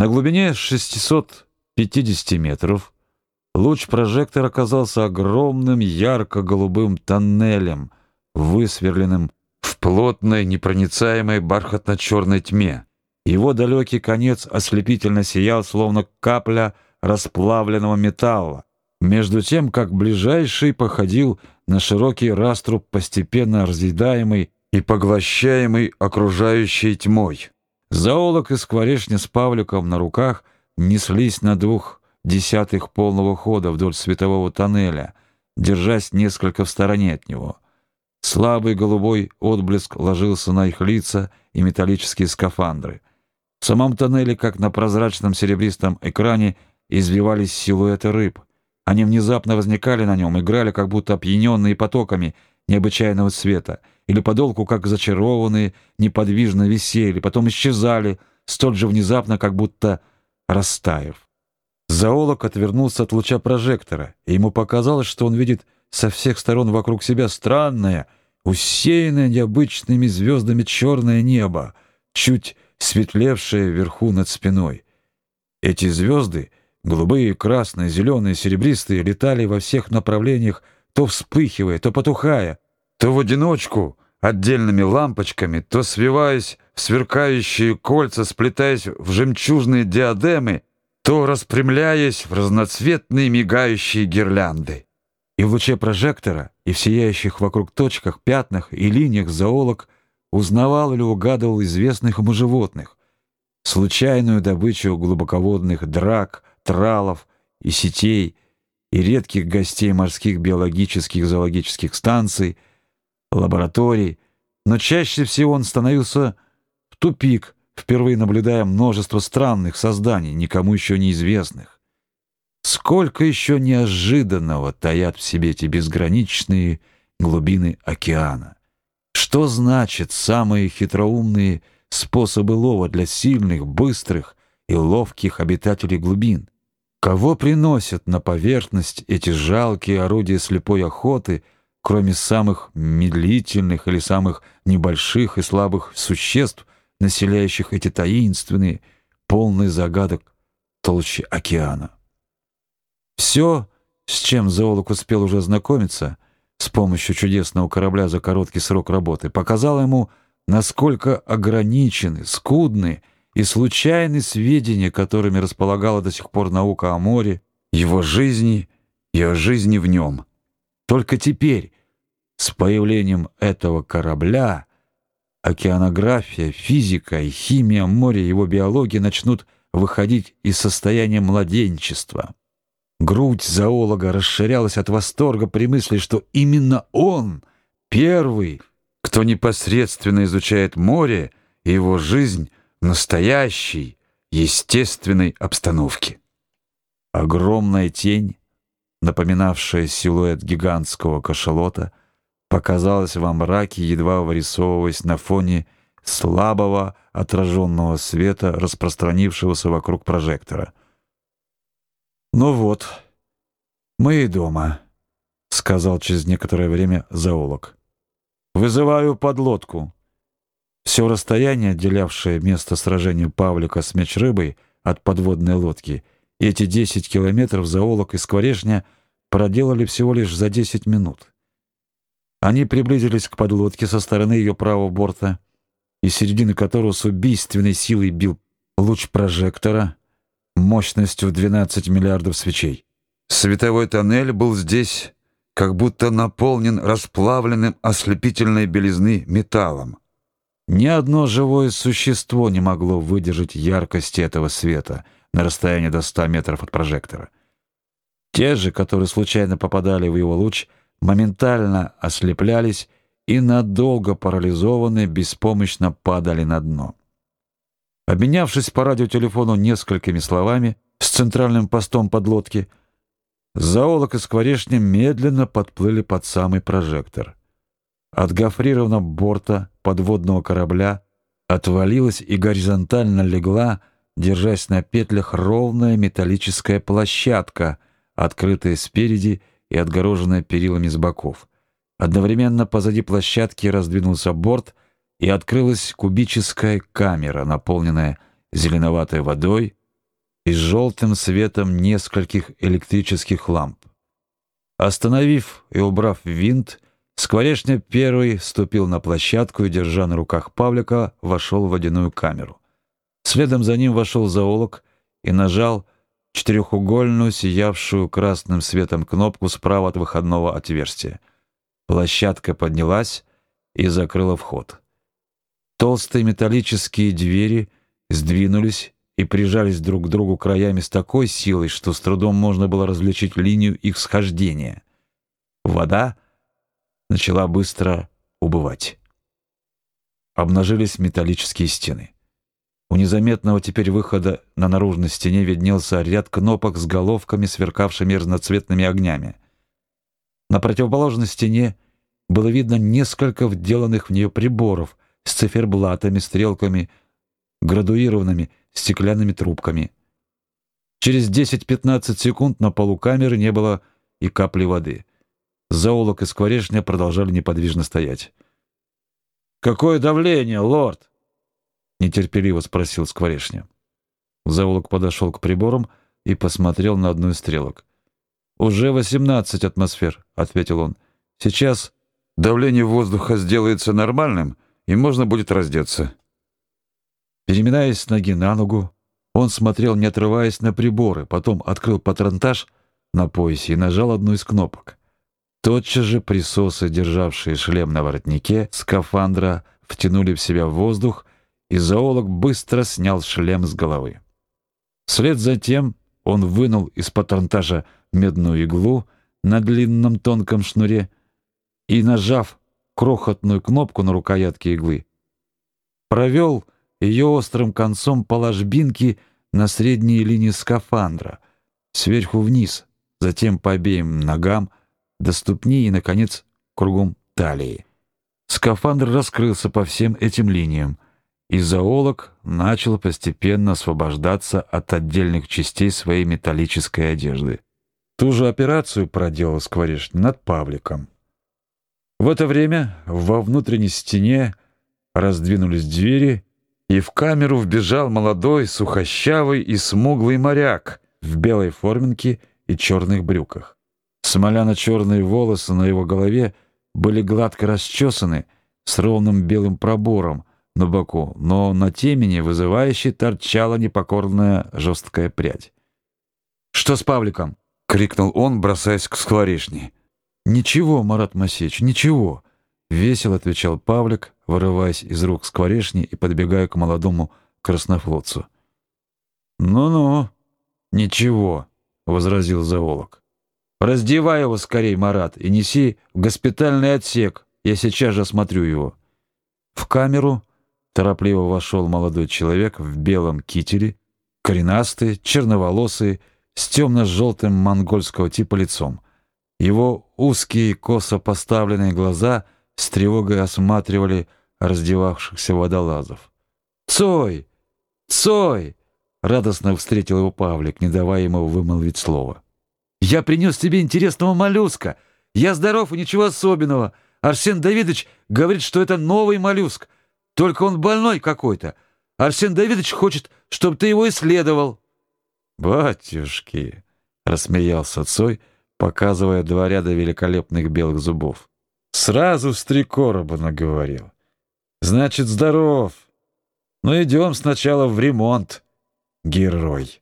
На глубине 650 метров луч прожектора оказался огромным ярко-голубым тоннелем, высверленным в плотной, непроницаемой бархатно-черной тьме. Его далекий конец ослепительно сиял, словно капля расплавленного металла, между тем, как ближайший походил на широкий раструб, постепенно разъедаемый и поглощаемый окружающей тьмой. Зоолог и скворечня с Павликом на руках неслись на двух десятых полного хода вдоль светового тоннеля, держась несколько в стороне от него. Слабый голубой отблеск ложился на их лица и металлические скафандры. В самом тоннеле, как на прозрачном серебристом экране, извивались силуэты рыб. Они внезапно возникали на нем, играли как будто опьяненные потоками необычайного света, или подолгу, как зачарованные, неподвижно висели, потом исчезали, столь же внезапно, как будто растаяв. Зоолог отвернулся от луча прожектора, и ему показалось, что он видит со всех сторон вокруг себя странное, усеянное необычными звездами черное небо, чуть светлевшее вверху над спиной. Эти звезды, голубые, красные, зеленые, серебристые, летали во всех направлениях, то вспыхивая, то потухая, то в одиночку, отдельными лампочками, то свиваясь в сверкающие кольца, сплетаясь в жемчужные диадемы, то распрямляясь в разноцветные мигающие гирлянды. И в луче прожектора, и в сияющих вокруг точках, пятнах и линиях зоолог узнавал или угадывал известных ему животных, случайную добычу глубоководных драк, тралов и сетей, и редких гостей морских биологических зоологических станций, лабораторий, но чаще всего он становился в тупик, впервые наблюдая множество странных созданий, никому еще неизвестных. Сколько еще неожиданного таят в себе эти безграничные глубины океана. Что значит самые хитроумные способы лова для сильных, быстрых и ловких обитателей глубин? Кого приносят на поверхность эти жалкие орудия слепой охоты, кроме самых медлительных или самых небольших и слабых существ, населяющих эти таинственные, полные загадок толщи океана? Все, с чем зоолог успел уже ознакомиться с помощью чудесного корабля за короткий срок работы, показало ему, насколько ограничены, скудны и случайны сведения, которыми располагала до сих пор наука о море, его жизни и жизни в нем. Только теперь, с появлением этого корабля, океанография, физика и химия моря, его биология начнут выходить из состояния младенчества. Грудь зоолога расширялась от восторга при мысли, что именно он первый, кто непосредственно изучает море и его жизнь в настоящей, естественной обстановке. Огромная тень, напоминавшая силуэт гигантского кашалота, показалась во мраке, едва вырисовываясь на фоне слабого отраженного света, распространившегося вокруг прожектора — «Ну вот, мы и дома», — сказал через некоторое время зоолог. «Вызываю подлодку». Все расстояние, отделявшее место сражения Павлика с меч-рыбой от подводной лодки, эти 10 километров зоолог и скворечня проделали всего лишь за 10 минут. Они приблизились к подлодке со стороны ее правого борта, из середины которого с убийственной силой бил луч прожектора — мощностью 12 миллиардов свечей. Световой тоннель был здесь как будто наполнен расплавленным ослепительной белизны металлом. Ни одно живое существо не могло выдержать яркости этого света на расстоянии до 100 метров от прожектора. Те же, которые случайно попадали в его луч, моментально ослеплялись и надолго парализованные беспомощно падали на дно. Обменявшись по радиотелефону несколькими словами с центральным постом подлодки, зоолог и скворечня медленно подплыли под самый прожектор. От гофрированного борта подводного корабля отвалилась и горизонтально легла, держась на петлях, ровная металлическая площадка, открытая спереди и отгороженная перилами с боков. Одновременно позади площадки раздвинулся борт — и открылась кубическая камера, наполненная зеленоватой водой, и желтым светом нескольких электрических ламп. Остановив и убрав винт, Скворечня первый ступил на площадку и, держа на руках Павлика, вошел в водяную камеру. Следом за ним вошел зоолог и нажал четырехугольную, сиявшую красным светом кнопку справа от выходного отверстия. Площадка поднялась и закрыла вход. Толстые металлические двери сдвинулись и прижались друг к другу краями с такой силой, что с трудом можно было различить линию их схождения. Вода начала быстро убывать. Обнажились металлические стены. У незаметного теперь выхода на наружной стене виднелся ряд кнопок с головками, сверкавшими разноцветными огнями. На противоположной стене было видно несколько вделанных в нее приборов с циферблатами, стрелками, градуированными стеклянными трубками. Через 10-15 секунд на полу камеры не было и капли воды. Зоолог и скворечня продолжали неподвижно стоять. «Какое давление, лорд?» Нетерпеливо спросил Скворечня. Зоолог подошел к приборам и посмотрел на одну из стрелок. Уже 18 атмосфер, ответил он. Сейчас давление воздуха сделается нормальным, и можно будет раздеться. Переминаясь с ноги на ногу, он смотрел, не отрываясь на приборы, потом открыл патронтаж на поясе и нажал одну из кнопок. Тотчас же присосы, державшие шлем на воротнике скафандра, втянули в себя воздух, и зоолог быстро снял шлем с головы. Вслед за тем он вынул из патронтажа медную иглу на длинном тонком шнуре и, нажав крохотную кнопку на рукоятке иглы, провел ее острым концом по ложбинке на средней линии скафандра, сверху вниз, затем по обеим ногам до ступни и наконец кругом талии. Скафандр раскрылся по всем этим линиям и зоолог начал постепенно освобождаться от отдельных частей своей металлической одежды. Ту же операцию проделал Скворечный над Павликом. В это время во внутренней стене раздвинулись двери, и в камеру вбежал молодой, сухощавый и смуглый моряк в белой форменке и черных брюках. Смоляно-черные волосы на его голове были гладко расчесаны с ровным белым пробором, на боку, но на темени вызывающе торчала непокорная жесткая прядь. «Что с Павликом?» — крикнул он, бросаясь к скворечне. «Ничего, Марат Масеевич, ничего», — весело отвечал Павлик, вырываясь из рук скворечни и подбегая к молодому краснофлотцу. «Ну-ну, ничего», — возразил зоолог. «Раздевай его скорей, Марат, и неси в госпитальный отсек, я сейчас же осмотрю его». В камеру Торопливо вошел молодой человек в белом кителе, коренастый, черноволосый, с темно-желтым монгольского типа лицом. Его узкие, косо поставленные глаза с тревогой осматривали раздевавшихся водолазов. «Цой! Цой!» — радостно встретил его Павлик, не давая ему вымолвить слово. «Я принес тебе интересного моллюска! Я здоров и ничего особенного! Арсен Давидович говорит, что это новый моллюск!» Только он больной какой-то. Арсен Давидович хочет, чтобы ты его исследовал. Батюшки, рассмеялся Цой, показывая два ряда великолепных белых зубов. Сразу с три короба наговорил. Значит, здоров. Ну идем сначала в ремонт, герой.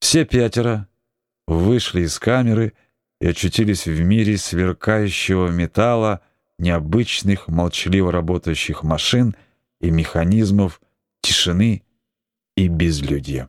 Все пятеро вышли из камеры и очутились в мире сверкающего металла, необычных, молчаливо работающих машин и механизмов, тишины и безлюдья.